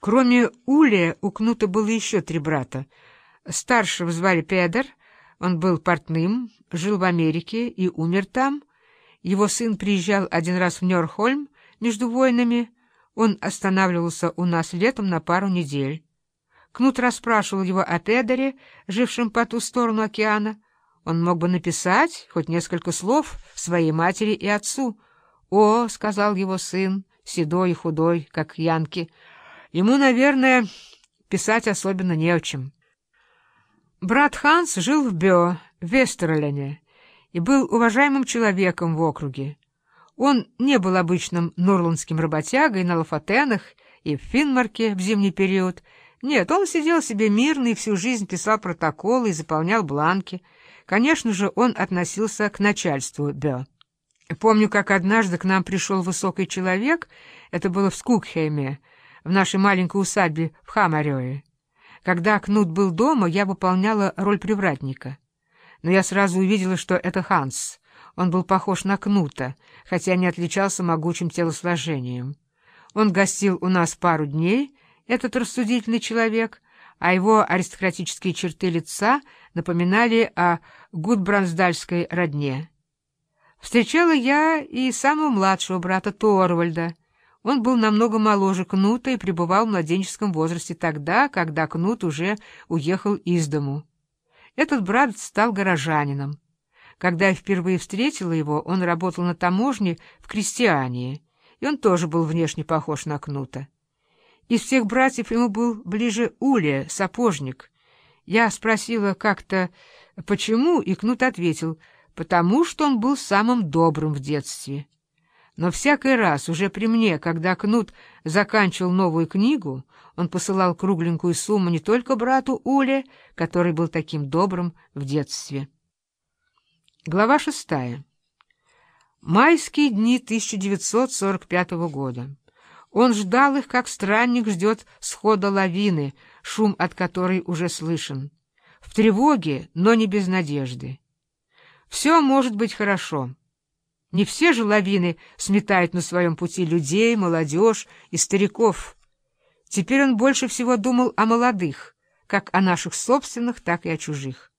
Кроме Ули, у Кнута было еще три брата. Старшего звали Педер, он был портным, жил в Америке и умер там. Его сын приезжал один раз в Нёрхольм между войнами. Он останавливался у нас летом на пару недель. Кнут расспрашивал его о Педере, жившем по ту сторону океана. Он мог бы написать хоть несколько слов своей матери и отцу. «О», — сказал его сын, седой и худой, как Янки, — Ему, наверное, писать особенно не о чем. Брат Ханс жил в Бё, в Вестерлене, и был уважаемым человеком в округе. Он не был обычным нурландским работягой на Лафатенах и в Финмарке в зимний период. Нет, он сидел себе мирно и всю жизнь писал протоколы и заполнял бланки. Конечно же, он относился к начальству Бё. Помню, как однажды к нам пришел высокий человек, это было в Скукхейме, в нашей маленькой усадьбе в Хамарёе. Когда Кнут был дома, я выполняла роль привратника. Но я сразу увидела, что это Ханс. Он был похож на Кнута, хотя не отличался могучим телосложением. Он гостил у нас пару дней, этот рассудительный человек, а его аристократические черты лица напоминали о гудбрансдальской родне. Встречала я и самого младшего брата Торвальда — он был намного моложе Кнута и пребывал в младенческом возрасте тогда, когда Кнут уже уехал из дому. Этот брат стал горожанином. Когда я впервые встретила его, он работал на таможне в Крестьянии, и он тоже был внешне похож на Кнута. Из всех братьев ему был ближе Улия, сапожник. Я спросила как-то, почему, и Кнут ответил, потому что он был самым добрым в детстве. Но всякий раз, уже при мне, когда Кнут заканчивал новую книгу, он посылал кругленькую сумму не только брату Уле, который был таким добрым в детстве. Глава шестая. Майские дни 1945 года. Он ждал их, как странник ждет схода лавины, шум от которой уже слышен. В тревоге, но не без надежды. Все может быть хорошо. Не все же лавины сметают на своем пути людей, молодежь и стариков. Теперь он больше всего думал о молодых, как о наших собственных, так и о чужих.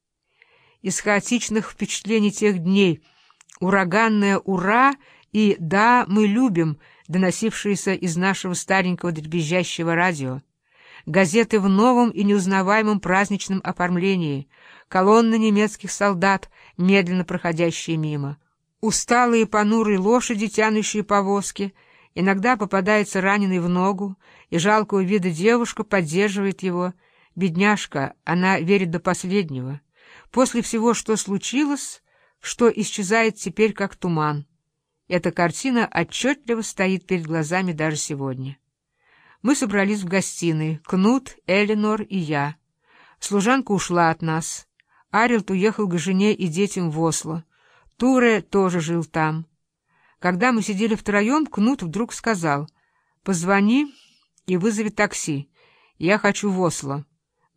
Из хаотичных впечатлений тех дней ураганное «Ура!» и «Да, мы любим», доносившиеся из нашего старенького дребезжащего радио, газеты в новом и неузнаваемом праздничном оформлении, колонны немецких солдат, медленно проходящие мимо — Усталые понурые лошади, тянущие повозки, иногда попадается раненый в ногу, и жалкого вида девушка поддерживает его. Бедняжка, она верит до последнего. После всего, что случилось, что исчезает теперь как туман. Эта картина отчетливо стоит перед глазами даже сегодня. Мы собрались в гостиной, Кнут, Эленор и я. Служанка ушла от нас. Арилт уехал к жене и детям в Осло. Туре тоже жил там. Когда мы сидели втроем, Кнут вдруг сказал, «Позвони и вызови такси. Я хочу в Осло.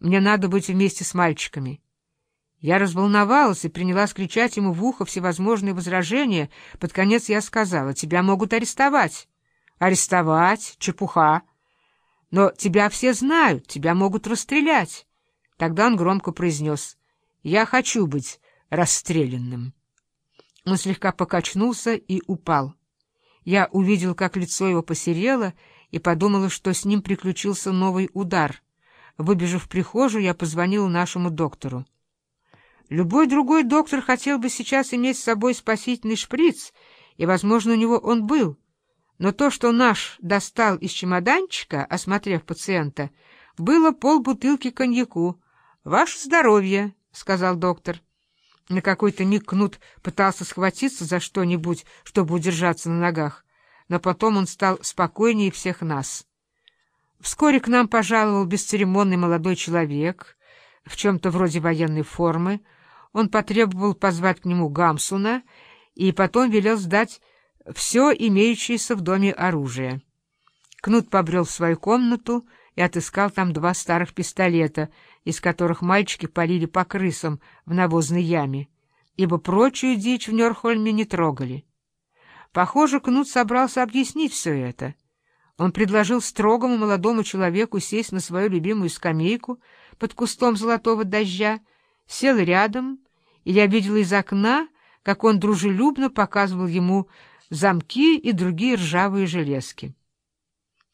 Мне надо быть вместе с мальчиками». Я разволновалась и принялась кричать ему в ухо всевозможные возражения. Под конец я сказала, «Тебя могут арестовать». «Арестовать? Чепуха!» «Но тебя все знают, тебя могут расстрелять». Тогда он громко произнес, «Я хочу быть расстрелянным». Он слегка покачнулся и упал. Я увидел, как лицо его посерело, и подумала, что с ним приключился новый удар. Выбежав в прихожую, я позвонила нашему доктору. Любой другой доктор хотел бы сейчас иметь с собой спасительный шприц, и, возможно, у него он был. Но то, что наш достал из чемоданчика, осмотрев пациента, было полбутылки коньяку. «Ваше здоровье», — сказал доктор. На какой-то миг Кнут пытался схватиться за что-нибудь, чтобы удержаться на ногах, но потом он стал спокойнее всех нас. Вскоре к нам пожаловал бесцеремонный молодой человек в чем-то вроде военной формы. Он потребовал позвать к нему Гамсуна и потом велел сдать все имеющееся в доме оружие. Кнут побрел в свою комнату и отыскал там два старых пистолета, из которых мальчики полили по крысам в навозной яме, ибо прочую дичь в Нёрхольме не трогали. Похоже, Кнут собрался объяснить все это. Он предложил строгому молодому человеку сесть на свою любимую скамейку под кустом золотого дождя, сел рядом, и я видела из окна, как он дружелюбно показывал ему замки и другие ржавые железки.